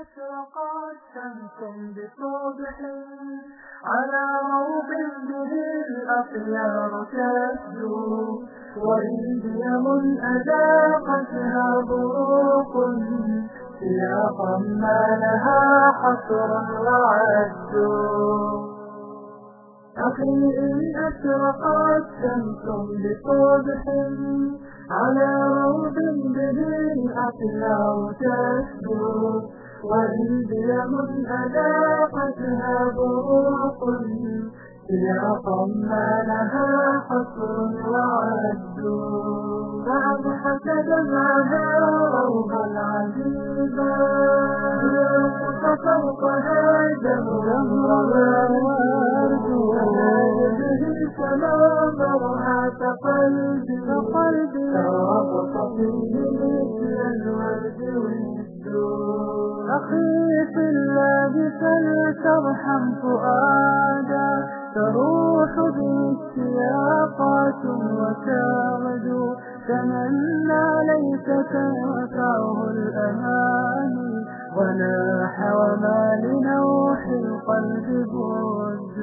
أشرقت شمس بصبح على روض به الأطيار تبدو وإنديم أذاقتها بروق سياقا ما لها حصر وعد. أخي إن أشرقت شمس بصبح على روض به الأطلال تسدو وإن أذاقتها بروق سياقا ما لها حصر وعد. فأضحك دمعها روضا عجيبا فوقها جمرا وورد به سمامرها كقلبي ترابط فيه مثل الورد والسود أخي في الله فلترحم فؤادا تروح به السياقات وتغدو تمنى ليس تنفعه الأماني وناح وما لنوح القلب بد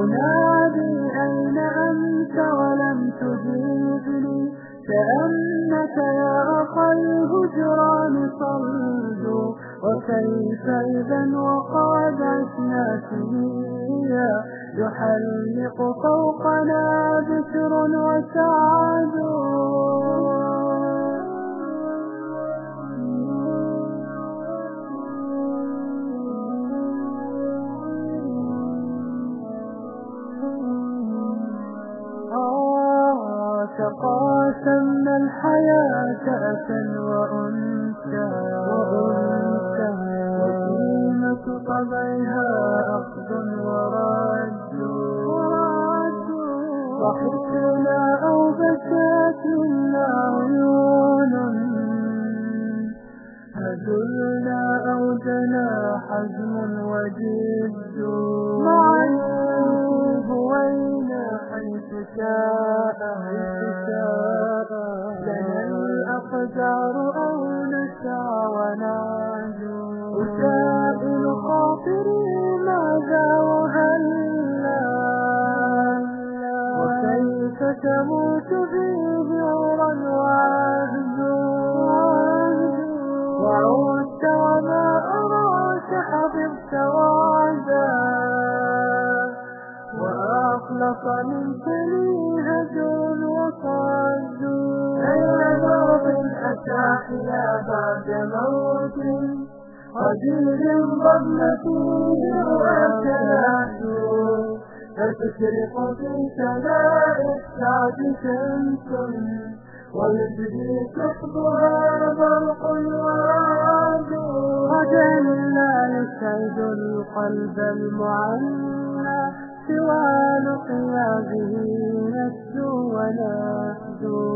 أنادي أين أنت ولم تجيبني؟ كأنك يا أخا الهجران صلد. وكيف إذا وقد عشنا سنيا يحلق فوقنا بشر وسعد. تقاسمنا الحياة أسا وأنثى. طبعها أخذ ورد. ضحكنا أو بكت منا عيون. هزلنا أو جنا حزم وجد معيب وين حيث شاء. لنا الأقدار أو نسعى ونعجو خاطري ماذا وهلا وكيف تموت به عورا وعهد وعودت وما أراك حفظت وعدا وأخلص منك لي هجر وصد أين نوض أتاحيا بعد موت. قدير ضم فيه رؤاك فتشرق في سماء السعد شمس ويجري كحبها برق ورعد وجلى يسعد القلب المعنى سوى لقيا به نسجو ونهدو